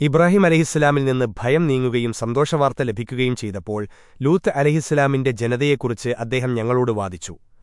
ഇബ്രാഹിം അലഹിസ്സലാമിൽ നിന്ന് ഭയം നീങ്ങുകയും സന്തോഷവാർത്ത ലഭിക്കുകയും ചെയ്തപ്പോൾ ലൂത്ത് അലഹിസ്സലാമിന്റെ ജനതയെക്കുറിച്ച് അദ്ദേഹം ഞങ്ങളോട് വാദിച്ചു.